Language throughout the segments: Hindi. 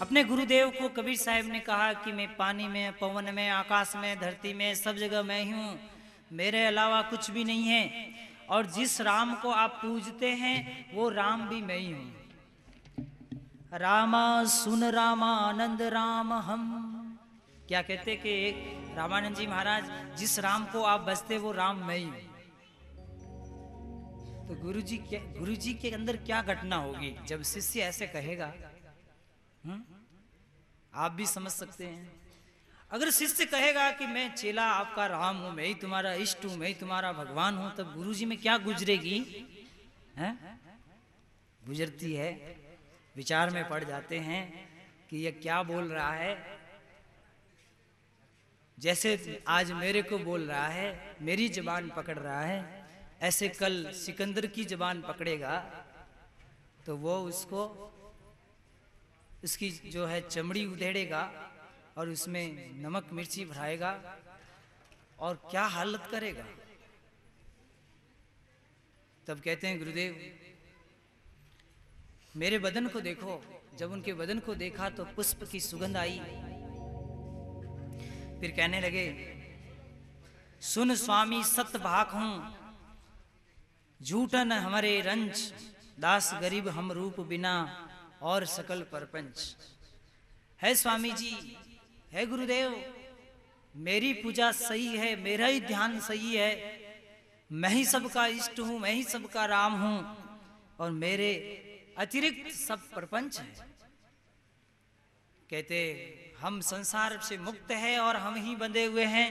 अपने गुरुदेव को कबीर साहब ने कहा कि मैं पानी में, पवन में, आकाश में, धरती में, सब जगह मैं ही। हूँ मेरे अलावा कुछ भी नहीं है। और जिस राम को आप पूजते हैं, वो राम भी मैं ही हूँ। रामा सुन रामानंद राम हम। क्या कहते कि रामानंद जी महाराज, जिस राम को आप बसते, वो राम मैं ही हूँ। तो गुरु जी क्या गुरु जी के अंदर क्या घटना होगी? जब शिष्य ऐसे कहेगा हुँ? आप भी समझ सकते हैं। अगर शिष्य कहेगा कि मैं चेला आपका राम हूँ, मैं ही तुम्हारा इष्ट हूँ, मैं ही तुम्हारा भगवान हूँ, तब गुरु जी में क्या गुजरेगी? हैं? गुजरती है। विचार में पड़ जाते हैं कि यह क्या बोल रहा है। जैसे आज मेरे को बोल रहा है, मेरी जबान पकड़ रहा है, ऐसे कल सिकंदर की जबान पकड़ेगा तो वो उसको उसकी जो है चमड़ी उधेड़ेगा और उसमें नमक, मिर्ची भराएगा और क्या हालत करेगा? तब कहते हैं, गुरुदेव, मेरे बदन को देखो। जब उनके बदन को देखा तो पुष्प की सुगंध आई। फिर कहने लगे, सुन स्वामी, सत्य भाक हूँ। झूठन हमारे रंज, दास गरीब हम रूप बिना। और सकल परपंच। है स्वामी जी है गुरुदेव, मेरी पूजा सही है, मेरा ही ध्यान सही है। मैं ही सबका इष्ट हूँ, मैं ही सबका राम हूँ, और मेरे अतिरिक्त सब प्रपंच है। कहते, हम संसार से मुक्त है और हम ही बंधे हुए हैं।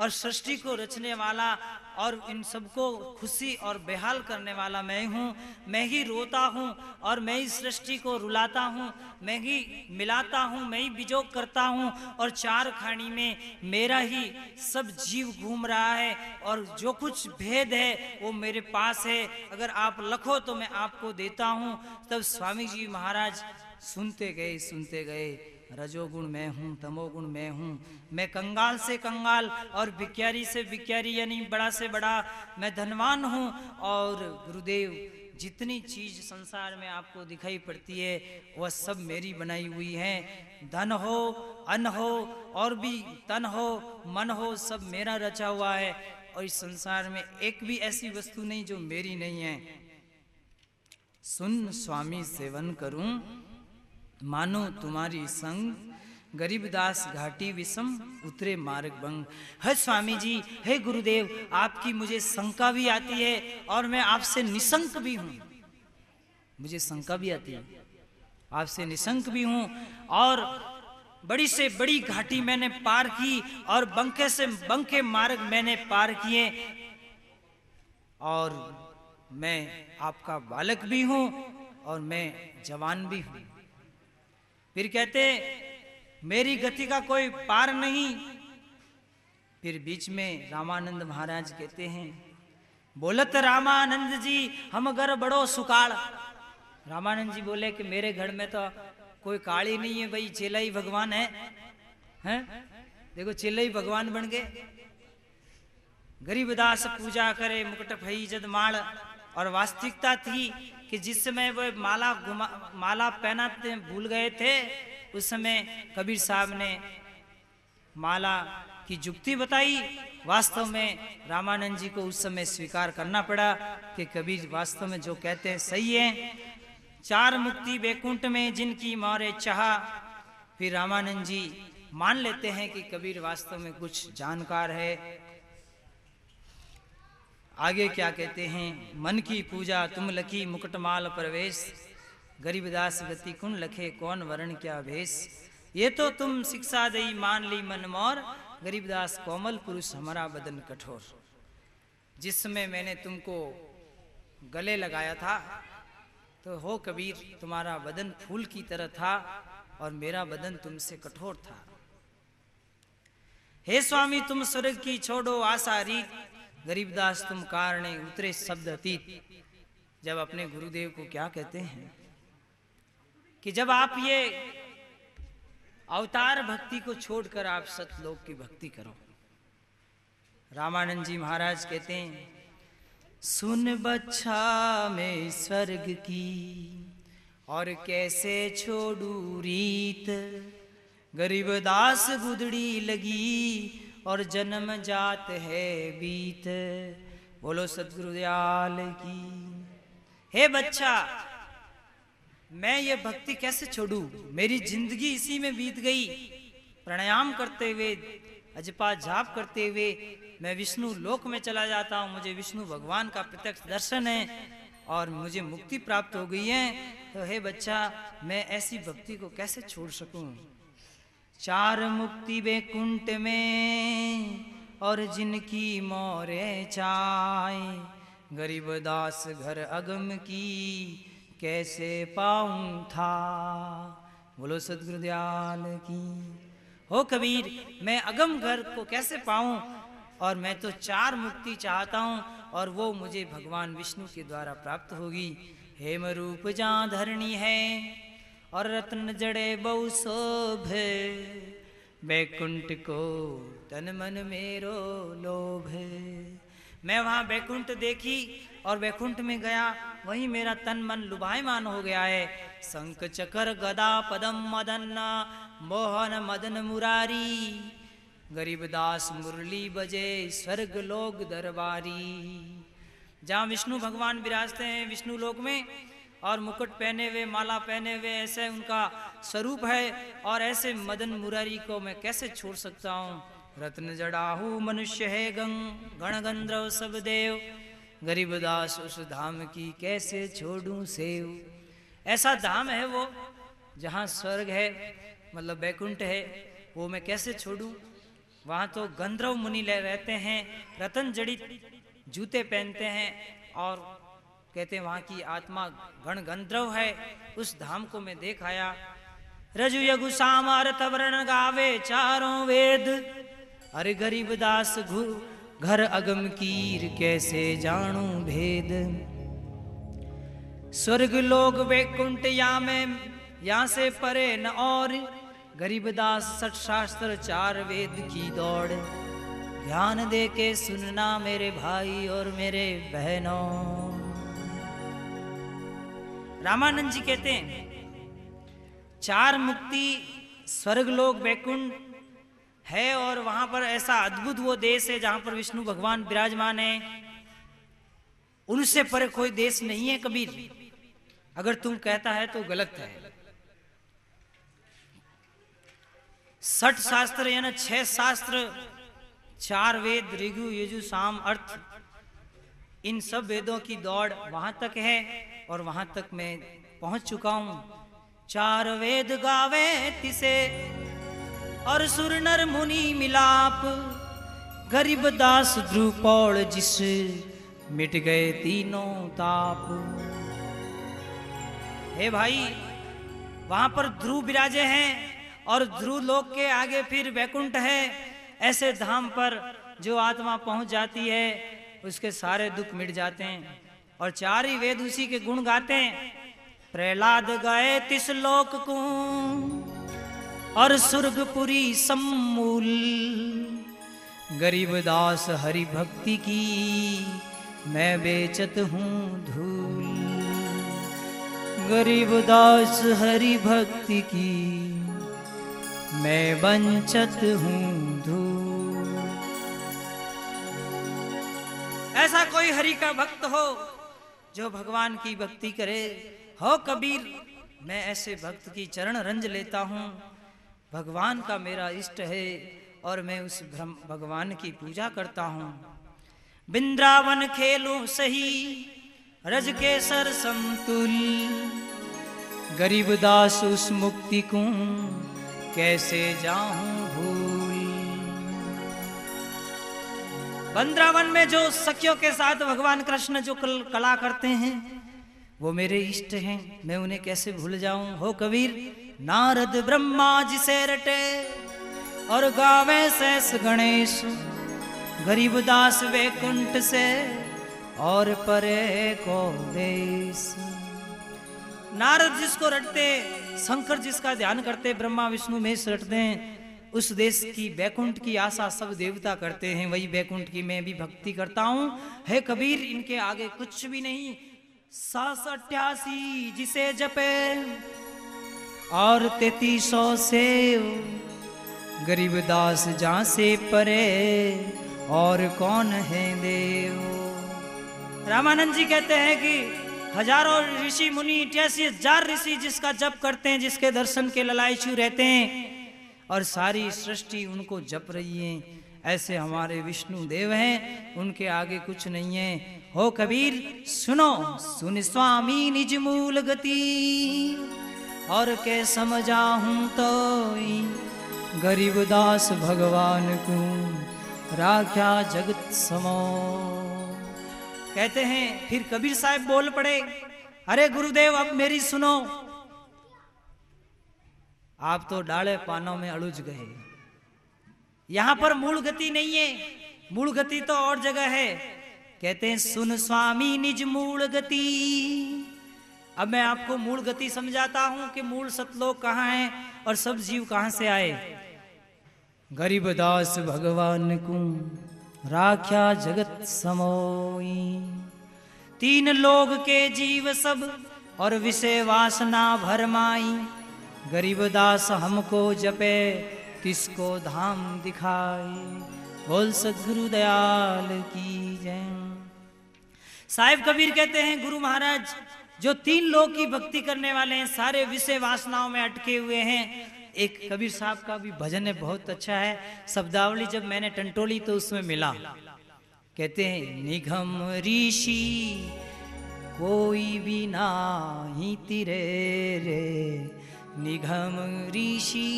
और सृष्टि को रचने वाला और इन सबको खुशी और बेहाल करने वाला मैं हूँ मैं ही रोता हूँ और मैं ही सृष्टि को रुलाता हूँ। मैं ही मिलाता हूँ, मैं ही बिजोग करता हूँ और चार खानी में मेरा ही सब जीव घूम रहा है और जो कुछ भेद है वो मेरे पास है। अगर आप लखो तो मैं आपको देता हूँ। तब स्वामी जी महाराज सुनते गए सुनते गए। रजोगुण मैं हूँ, तमोगुण मैं हूँ। मैं कंगाल से कंगाल और भिक्यारी से भिक्यारी यानी बड़ा से बड़ा मैं धनवान हूँ। और गुरुदेव, जितनी चीज़ संसार में आपको दिखाई पड़ती है, वह सब मेरी बनाई हुई है। धन हो, अन्न हो, और भी तन हो, मन हो, सब मेरा रचा हुआ है। और इस संसार में एक भी ऐसी वस्तु नहीं जो मेरी नहीं है। सुन, स्वामी, सेवन करूँ। मानो तुम्हारी संग गरीबदास घाटी विषम उतरे मार्ग भंग। है स्वामी जी हे गुरुदेव, आपकी मुझे शंका भी आती है और मैं आपसे निशंक भी हूँ। मुझे शंका भी आती है। आपसे निशंक भी हूँ और बड़ी से बड़ी घाटी मैंने पार की और बंके से बंके मार्ग मैंने पार किए और मैं आपका बालक भी हूँ और मैं जवान भी हूँ। फिर कहते, मेरी गति का कोई पार नहीं। फिर बीच में रामानंद महाराज कहते हैं, बोलत रामानंद जी, हम घर बड़ो सुकाल। रामानंद जी बोले कि, मेरे घर में तो कोई काली नहीं है भाई, चेला ही भगवान है। हैं? देखो, चेला ही भगवान बन गए। गरीबदास पूजा करे, मुकुट भई जद माल और वास्तविकता थी कि जिस समय वो माला घुमा माला पहनाते भूल गए थे, उस समय कबीर साहब ने माला की जुक्ति बताई। वास्तव में रामानंद जी को उस समय स्वीकार करना पड़ा कि कबीर वास्तव में जो कहते हैं सही है। चार मुक्ति बैकुंठ में जिनकी मारे चाह, फिर रामानंद जी मान लेते हैं कि कबीर वास्तव में कुछ जानकार है। आगे क्या कहते हैं? मन की पूजा, तुम लखी मुकुटमाल प्रवेश। गरीबदास गति कुन लखे, कौन वर्ण क्या भेष? ये तो तुम शिक्षा दई, मान ली मन मोर गरीबदास कोमल पुरुष, हमारा बदन कठोर। जिस समय मैंने तुमको गले लगाया था तो हो कबीर, तुम्हारा बदन फूल की तरह था और मेरा बदन तुमसे कठोर था। हे स्वामी, तुम स्वर्ग की छोड़ो आशा रीत। गरीबदास तुम कारणे उतरे शब्द अतीत। जब अपने गुरुदेव को क्या कहते हैं? कि जब आप ये अवतार भक्ति को छोड़कर आप सतलोक की भक्ति करो। रामानंद जी महाराज कहते हैं, सुन बच्छा में स्वर्ग की, और कैसे छोड़ू रीत? गरीबदास गुदड़ी लगी और जन्म जात है बीत। बोलो सदगुरुदयाल की। हे बच्चा, मैं ये भक्ति कैसे छोड़ू? मेरी ज़िंदगी इसी में बीत गई। प्राणायाम करते हुए, अजपा जाप करते हुए मैं विष्णु लोक में चला जाता हूँ। मुझे विष्णु भगवान का प्रत्यक्ष दर्शन है और मुझे मुक्ति प्राप्त हो गई है। तो हे बच्चा, मैं ऐसी भक्ति को कैसे छोड़ सकूँ? चार मुक्ति बेकुंठ में, और जिनकी मोरे चाय। गरीब दास घर अगम की, कैसे पाऊँ था? बोलो सदगुरुदयाल की। हो कबीर, मैं अगम घर को कैसे पाऊँ? और मैं तो चार मुक्ति चाहता हूँ, और वो मुझे भगवान विष्णु के द्वारा प्राप्त होगी। हेम रूप जा धरणी है और रत्न जड़े बहु शोभ। बैकुंठ को तन मन मेरो लोभ। मैं वहाँ बैकुंठ देखी और बैकुंठ में गया, वहीं मेरा तन मन लुभायमान हो गया है। शंख चकर गदा पदम मदन मोहन मदन मुरारी। गरीबदास मुरली बजे स्वर्ग लोग दरबारी। जहाँ विष्णु भगवान विराजते हैं विष्णु लोक में और मुकुट पहने हुए, माला पहने हुए, ऐसे उनका स्वरूप है। और ऐसे मदन मुरारी को मैं कैसे छोड़ सकता हूँ? रत्न जड़ाहू मनुष्य है गंग गण गंध्रव सब देव। गरीबदास उस धाम की कैसे छोड़ू सेव? ऐसा धाम है वो, जहाँ स्वर्ग है मतलब बैकुंठ है, वो मैं कैसे छोड़ू? वहाँ तो गंधर्व मुनि रहते हैं, रतन जड़ित जूते पहनते हैं, और कहते हैं, वहाँ की आत्मा गण गंधर्व है। उस धाम को मैं देख आया। रजु यगु साम अर्थ वर्ण गावे चारों वेद। अरे गरीब दास घु, घर अगम कीर कैसे जानू भेद? स्वर्ग लोग वैकुंठ या में यहाँ से परे न और। गरीबदास सठ शास्त्र चार वेद की दौड़। ध्यान दे के सुनना मेरे भाई और मेरे बहनों। रामानंद जी कहते हैं, चार मुक्ति स्वर्ग लोक वैकुंठ है और वहाँ पर ऐसा अद्भुत वो देश है जहाँ पर विष्णु भगवान विराजमान है। उनसे पर कोई देश नहीं है कबीर। अगर तुम कहता है तो गलत है। सठ शास्त्र यानी छह शास्त्र, चार वेद, ऋगु, यजु, साम, अर्थ, इन सब वेदों की दौड़ वहाँ तक है। और वहाँ तक मैं पहुँच चुका हूँ। चार वेद गावे तिसे और सुर नर मुनि मिलाप। गरीब दास ध्रुपौड़ जिस मिट गए तीनों ताप। हे भाई, वहाँ पर ध्रुव विराजे हैं और ध्रुव लोक के आगे फिर वैकुंठ है। ऐसे धाम पर जो आत्मा पहुँच जाती है, उसके सारे दुख मिट जाते हैं। और चार ही वेद उसी के गुण गाते हैं। प्रहलाद गए तिस लोक को, और सुर्गपुरी सम्मूल। गरीब दास हरि भक्ति की, मैं बेचत हूँ धूल। गरीब दास हरि भक्ति की, मैं बंचत हूँ धूल। ऐसा कोई हरि का भक्त हो जो भगवान की भक्ति करे। हो कबीर, मैं ऐसे भक्त की चरण रंज लेता हूँ। भगवान का मेरा इष्ट है और मैं उस भगवान की पूजा करता हूँ। बिंद्रावन खेलू सही, रज के सर समतुल गरीब दास उस मुक्ति को, कैसे जाऊँ भूल? बंद्रावन में जो सखियों के साथ भगवान कृष्ण जो कल, कला करते हैं वो मेरे इष्ट हैं। मैं उन्हें कैसे भूल जाऊँ? हो कबीर नारद ब्रह्मा जिसे रटे और गावे शेष गणेश गरीब दास वैकुंठ से और परे को देश। नारद जिसको रटते शंकर जिसका ध्यान करते ब्रह्मा विष्णु महेश रटते हैं उस देश की बैकुंठ की आशा सब देवता करते हैं, वही बैकुंठ की मैं भी भक्ति करता हूँ। है कबीर, इनके आगे कुछ भी नहीं। सास अट्ठासी जिसे जपे, और तैतीस सौ गरीब दास जहाँ से परे, और कौन है देव? रामानंद जी कहते हैं कि हज़ारों ऋषि मुनि इक्यासी हज़ार ऋषि जिसका जप करते हैं, जिसके दर्शन के ललायचू रहते हैं। और सारी सृष्टि उनको जप रही है। ऐसे हमारे विष्णु देव हैं, उनके आगे कुछ नहीं है। हो कबीर, सुनो, सुन स्वामी निज मूल गति। और के समझा हूँ तो गरीब दास भगवान को राख्या जगत समो। कहते हैं, फिर कबीर साहब बोल पड़े, अरे गुरुदेव, अब मेरी सुनो आप तो डाले पानों में अड़ुज गए। यहाँ पर मूल गति नहीं है। मूल गति तो और जगह है। कहते हैं, सुन स्वामी, निज मूल गति। अब मैं आपको मूल गति समझाता हूँ कि मूल सतलोक कहाँ है और सब जीव कहाँ से आए। गरीब दास भगवान को राख्या जगत समोई। तीन लोग के जीव सब और विषय वासना भरमाई। गरीब दास हमको जपे, किसको धाम दिखाई बोल सदगुरु दयाल की जय। साहिब कबीर कहते हैं, गुरु महाराज, जो तीन लोग की भक्ति करने वाले हैं, सारे विषय वासनाओं में अटके हुए हैं। एक कबीर साहब का भी भजन है, बहुत अच्छा है। शब्दावली जब मैंने टंटोली तो उसमें मिला। कहते हैं, निगम ऋषि, कोई भी ना ही तिरे रे। निगम ऋषि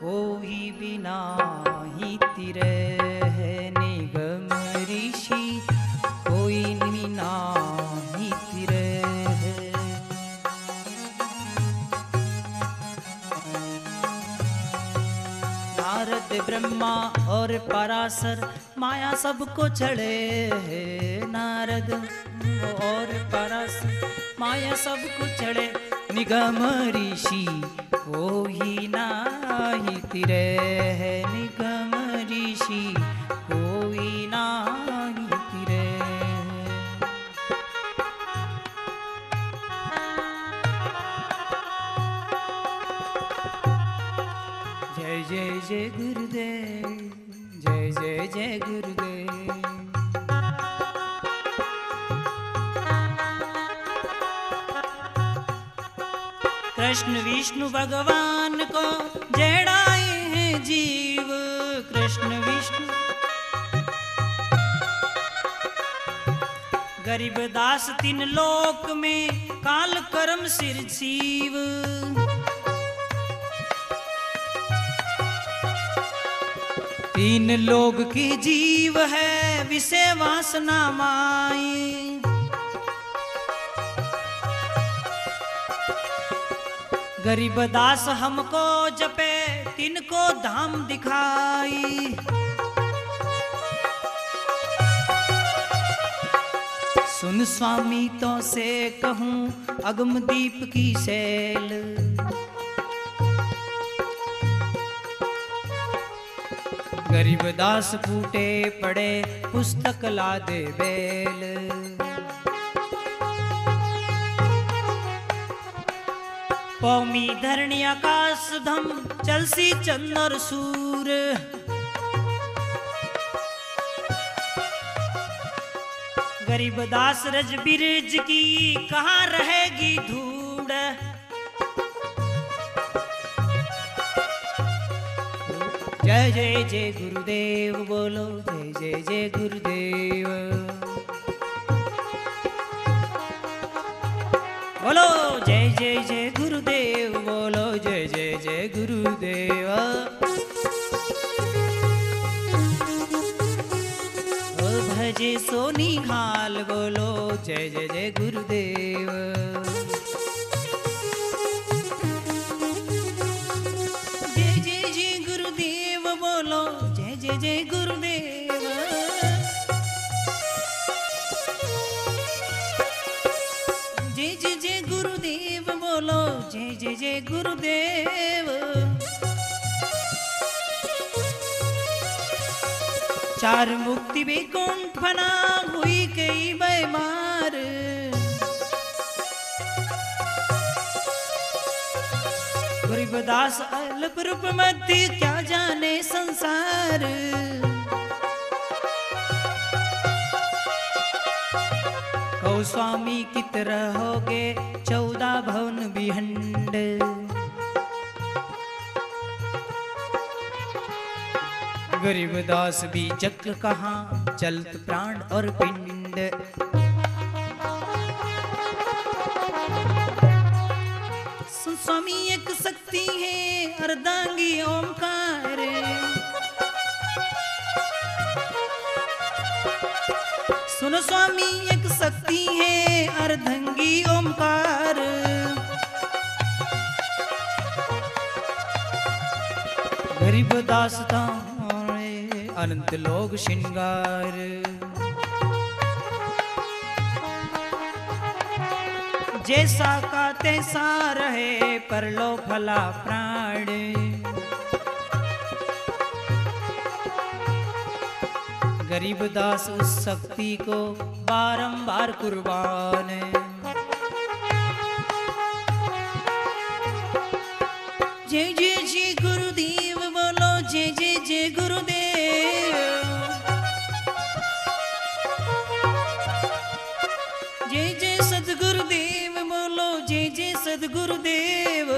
कोई भी नाही तिर है निगम ऋषि कोई भी नाही तिरे है नारद ब्रह्मा और पराशर, माया सबको चढ़े है नारद। और पराशर, माया सबको चढ़े निगम ऋषि कोई नाही तिरे है निगम ऋषि कोई नाही तिरे जय जय जय गुरुदेव, जय जय जय गुरुदेव। कृष्ण विष्णु भगवान को जड़ाए हैं जीव। कृष्ण विष्णु। गरीब दास तीन लोक में काल कर्म सिर जीव। तीन लोग की जीव है, विषय वासना माई। गरीब दास हमको जपे, तिनको धाम दिखाई। सुन स्वामी तो से कहूँ, अगम दीप की शैल गरीब दास फूटे पड़े, पुस्तक ला दे बेल। पौमी धरणी आकाश धम, चलसी चंदर सूर। गरीब दास रज बिरज की, कहाँ रहेगी धूड़? जय जय जय गुरुदेव, बोलो, जय जय जय गुरुदेव। बोलो, जय जय जय गुरुदेव, बोलो जय जय जय गुरुदेव। भजे सोनी हाल, बोलो जय जय जय गुरुदेव। गुरुदेव। चार मुक्ति भी कुंठना हुई कई बैमार। गरीबदास अल्प रूप मध्य क्या जाने संसार। स्वामी कित रहोगे चौदह भवन बिहंड गरीबदास भी जग कहा, चलत प्राण और पिंड। स्वामी एक शक्ति है अर्धांगी ओमकार सुनो स्वामी एक शक्ति है अर्धंगी ओमकार गरीब दासता अनंत लोग श्रृंगार। जैसा का तैसा रहे पर लो फला प्राण। गरीब दास उस शक्ति को बारंबार कुर्बान जय जय जय गुरुदेव बोलो जय जय जय गुरुदेव। जय जय सदगुरुदेव बोलो जय जय सदगुरुदेव।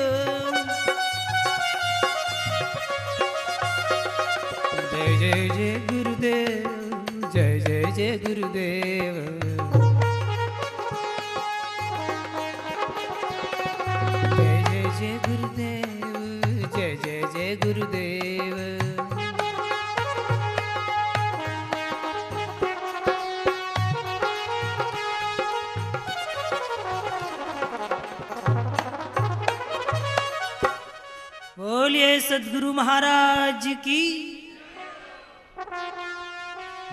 जय जय जय जय जय जय गुरुदेव। जय गुरुदेव जय जय जय गुरुदेव। बोलिए सदगुरु महाराज की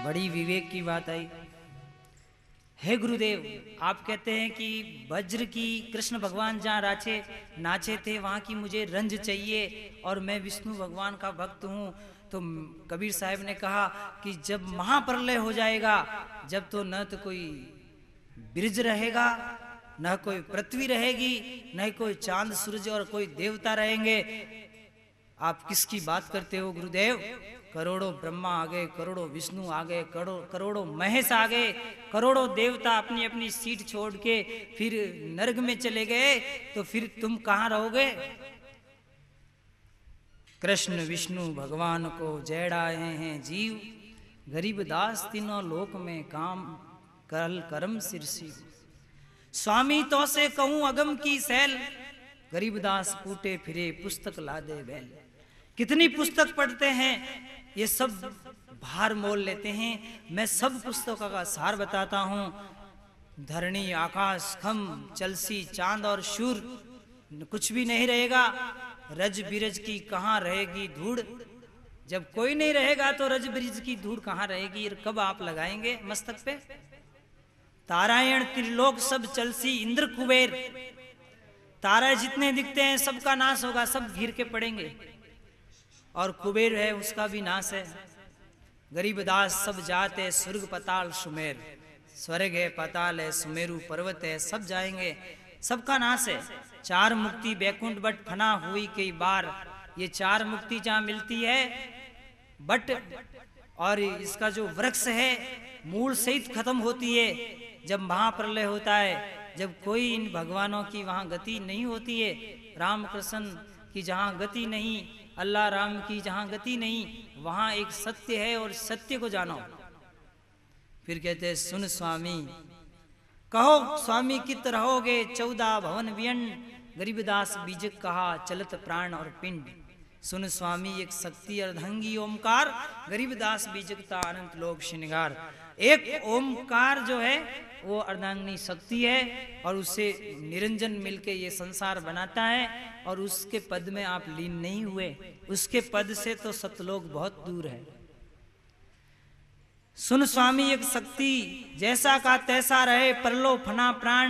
बड़ी विवेक की बात आई। हे गुरुदेव, आप कहते हैं कि वज्र की कृष्ण भगवान जहाँ राचे नाचे थे, वहाँ की मुझे रंज चाहिए और मैं विष्णु भगवान का भक्त हूँ। तो कबीर साहब ने कहा कि जब महाप्रलय हो जाएगा, जब तो न तो कोई ब्रिज रहेगा, न कोई पृथ्वी रहेगी, न कोई चाँद, सूरज और कोई देवता रहेंगे। आप किसकी बात करते हो, गुरुदेव? करोड़ों ब्रह्मा आ गए, करोड़ों विष्णु आ गए, करोड़ों करोड़ों महेश आ गए, करोड़ों देवता अपनी अपनी सीट छोड़ के फिर नर्ग में चले गए तो फिर तुम कहाँ रहोगे? कृष्ण, विष्णु भगवान को जैड़ाए हैं जीव, गरीब दास तीनों लोक में काम करल करम सिरसी स्वामी तो से कहूँ अगम की सैल गरीबदास कूटे फिरे पुस्तक ला दे बैल। कितनी पुस्तक पढ़ते हैं? ये सब भार मोल लेते हैं। मैं सब पुस्तकों का सार बताता हूँ। धरणी, आकाश खम चलसी, चाँद और शूर, कुछ भी नहीं रहेगा। रज बिरज की कहाँ रहेगी धूड़? जब कोई नहीं रहेगा तो रज बिरज की धूड़ कहाँ रहेगी? ये कब आप लगाएँगे मस्तक पे? तारायण, त्रिलोक, सब चलसी, इंद्र कुबेर। तारा जितने दिखते हैं, सबका नाश होगा, सब घिर के पड़ेंगे। और कुबेर है, उसका भी नाश है। गरीब दास सब जाते, स्वर्ग पताल सुमेर। स्वर्ग है, पताल है, सुमेरु पर्वत है, सब जाएँगे, सबका नाश है। चार मुक्ति बैकुंठ बट फना हुई कई बार। ये चार मुक्ति जहाँ मिलती है, बट और इसका जो वृक्ष है, मूल सहित खत्म होती है। जब महाप्रलय होता है, जब कोई इन भगवानों की वहाँ गति नहीं होती है राम कृष्ण की जहाँ गति नहीं अल्लाह राम की जहाँ गति नहीं, वहाँ एक सत्य है और सत्य को जानो। फिर कहते सुन स्वामी। कहो, स्वामी, कित रहोगे? चौदह भवन व्यन गरीबदास बीजक कहा, चलत प्राण और पिंड। सुन स्वामी, एक शक्ति अर्धंगी ओमकार गरीबदास बीजकता अनंत लोक श्रृंगार। एक ओमकार जो है वो अर्धांगनी शक्ति है और उससे निरंजन मिलके ये संसार बनाता है और उसके पद में आप लीन नहीं हुए। उसके पद से तो सतलोक बहुत दूर है। सुन स्वामी, एक शक्ति जैसा का तैसा रहे परलो फना प्राण